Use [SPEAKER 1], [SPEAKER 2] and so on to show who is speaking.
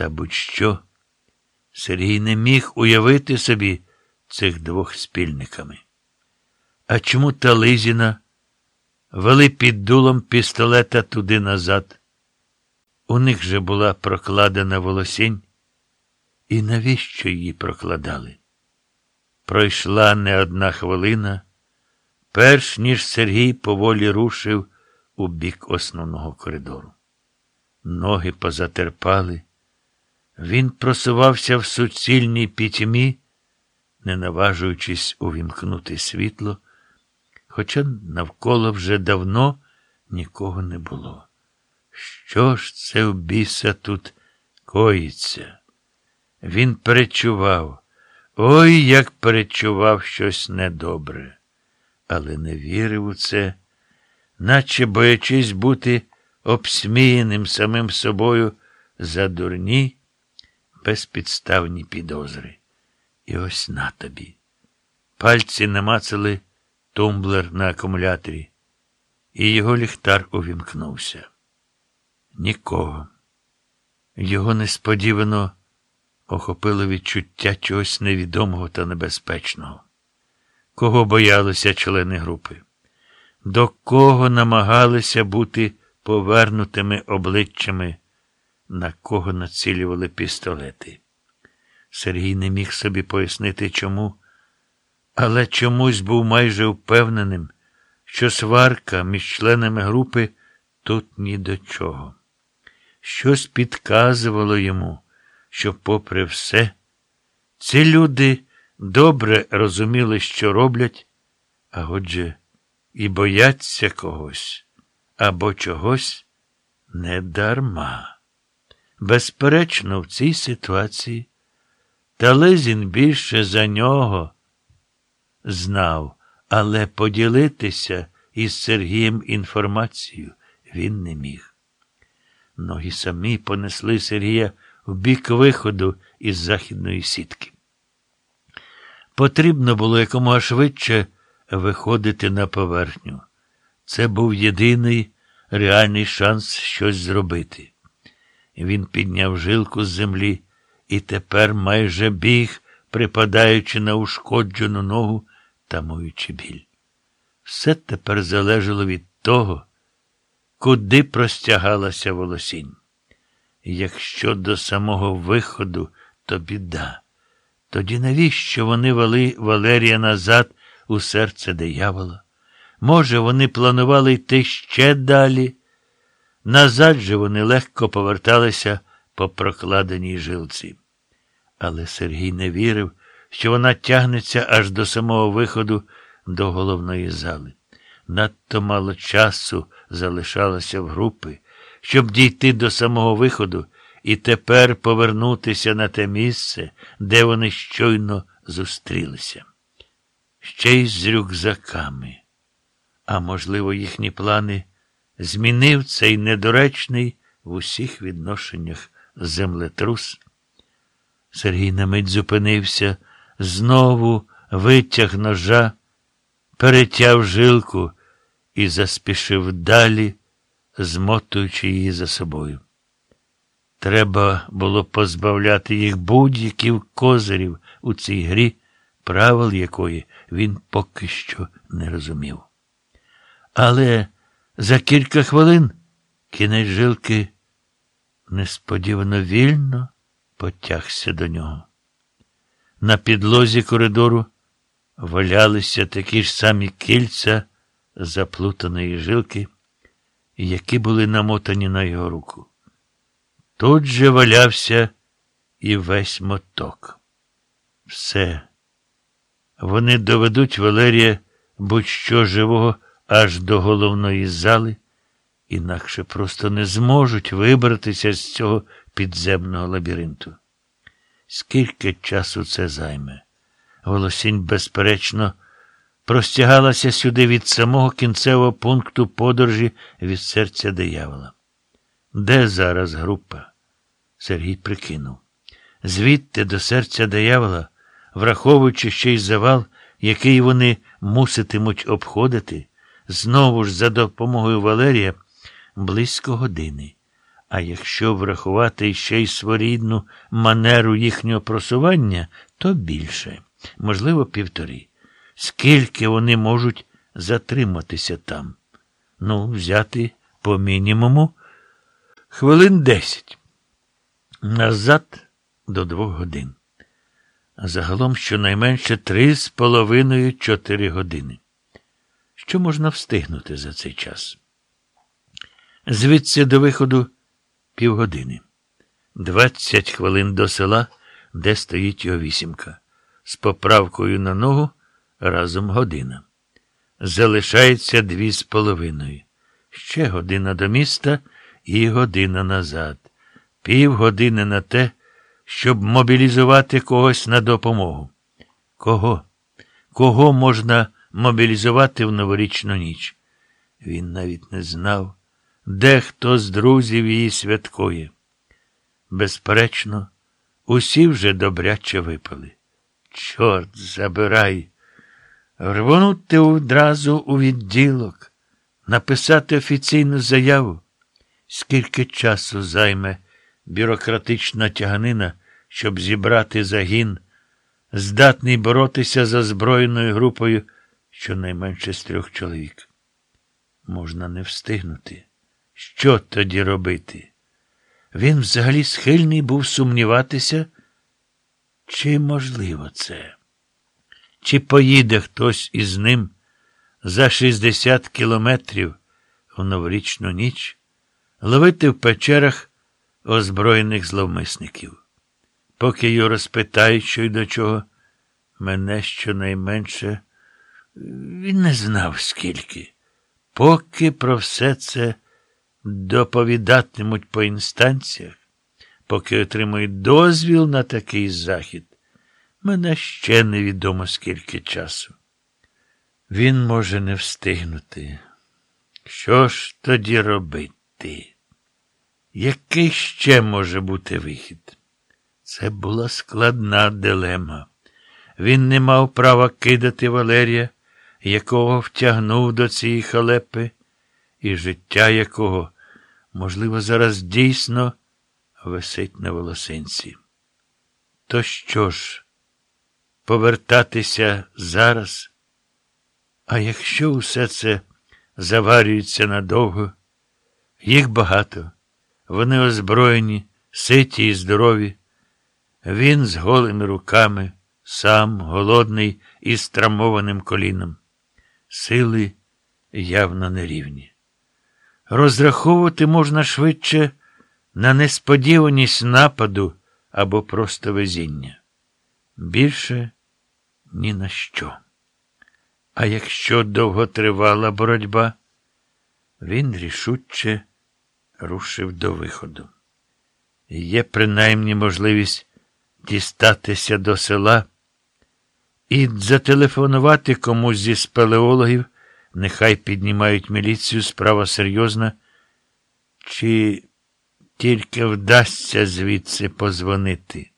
[SPEAKER 1] Та будь-що. Сергій не міг уявити собі цих двох спільниками. А чому Тализіна вели під дулом пістолета туди назад? У них же була прокладена волосінь. І навіщо її прокладали? Пройшла не одна хвилина, перш ніж Сергій поволі рушив у бік основного коридору. Ноги позатерпали. Він просувався в суцільній пітьмі, не наважуючись увімкнути світло, хоча навколо вже давно нікого не було. Що ж це в біса тут коїться? Він перечував, ой, як перечував щось недобре, але не вірив у це, наче боячись бути обсміяним самим собою за дурні, безпідставні підозри. І ось на тобі. Пальці намацали тумблер на акумуляторі, і його ліхтар увімкнувся. Нікого. Його несподівано охопило відчуття чогось невідомого та небезпечного. Кого боялися члени групи? До кого намагалися бути повернутими обличчями, на кого націлювали пістолети? Сергій не міг собі пояснити чому, але чомусь був майже впевненим, що сварка між членами групи тут ні до чого. Щось підказувало йому, що, попри все, ці люди добре розуміли, що роблять, а отже, і бояться когось або чогось не дарма. Безперечно, в цій ситуації Талезін більше за нього знав, але поділитися із Сергієм інформацією він не міг. Ноги самі понесли Сергія в бік виходу із західної сітки. Потрібно було якомога швидше виходити на поверхню. Це був єдиний реальний шанс щось зробити. Він підняв жилку з землі і тепер майже біг, припадаючи на ушкоджену ногу, тамуючи біль. Все тепер залежало від того, куди простягалася волосінь. Якщо до самого виходу, то біда. Тоді навіщо вони вели Валерія назад у серце диявола? Може, вони планували йти ще далі? Назад же вони легко поверталися по прокладеній жилці. Але Сергій не вірив, що вона тягнеться аж до самого виходу до головної зали. Надто мало часу залишалося в групи, щоб дійти до самого виходу і тепер повернутися на те місце, де вони щойно зустрілися. Ще й з рюкзаками. А можливо, їхні плани змінив цей недоречний в усіх відношеннях землетрус. Сергій на мить зупинився, знову витяг ножа, перетяв жилку і заспішив далі, змотуючи її за собою. Треба було позбавляти їх будь-яких козирів у цій грі, правил якої він поки що не розумів. Але за кілька хвилин кінець жилки несподівано вільно потягся до нього. На підлозі коридору валялися такі ж самі кільця заплутаної жилки, які були намотані на його руку. Тут же валявся і весь моток. Все. Вони доведуть Валерія будь-що живого аж до головної зали, інакше просто не зможуть вибратися з цього підземного лабіринту. Скільки часу це займе? Волосінь, безперечно, простягалася сюди від самого кінцевого пункту подорожі від серця диявола. Де зараз група? Сергій прикинув. Звідти до серця диявола, враховуючи ще й завал, який вони муситимуть обходити, знову ж за допомогою Валерія близько години. А якщо врахувати ще й своєрідну манеру їхнього просування, то більше, можливо, півтори. Скільки вони можуть затриматися там? Ну, взяти по мінімуму хвилин десять. Назад до двох годин. Загалом щонайменше три з половиною чотири години. Що можна встигнути за цей час? Звідси до виходу півгодини. Двадцять хвилин до села, де стоїть його вісімка. З поправкою на ногу разом година. Залишається дві з половиною. Ще година до міста і година назад. Півгодини на те, щоб мобілізувати когось на допомогу. Кого? Кого можна мобілізувати в новорічну ніч? Він навіть не знав, де хто з друзів її святкує. Безперечно, усі вже добряче випали. Чорт забирай, рвонути одразу у відділок, написати офіційну заяву. Скільки часу займе бюрократична тяганина, щоб зібрати загін, здатний боротися за збройною групою щонайменше з трьох чоловік? Можна не встигнути. Що тоді робити? Він взагалі схильний був сумніватися, чи можливо це? Чи поїде хтось із ним за 60 кілометрів у новорічну ніч ловити в печерах озброєних зловмисників? Поки його розпитають, що й до чого, мене щонайменше він не знав скільки. Поки про все це доповідатимуть по інстанціях, поки отримують дозвіл на такий захід, мене ще невідомо скільки часу. Він може не встигнути. Що ж тоді робити? Який ще може бути вихід? Це була складна дилема. Він не мав права кидати Валерія, якого втягнув до цієї халепи, і життя якого, можливо, зараз дійсно висить на волосинці. То що ж, повертатися зараз? А якщо усе це заварюється надовго, їх багато, вони озброєні, ситі і здорові, він з голими руками, сам голодний і страмованим коліном. Сили явно нерівні. Розраховувати можна швидше на несподіваність нападу або просто везіння. Більше ні на що. А якщо довго тривала боротьба, він рішуче рушив до виходу. Є принаймні можливість дістатися до села і зателефонувати комусь зі спелеологів, нехай піднімають міліцію, справа серйозна, чи тільки вдасться звідси позвонити.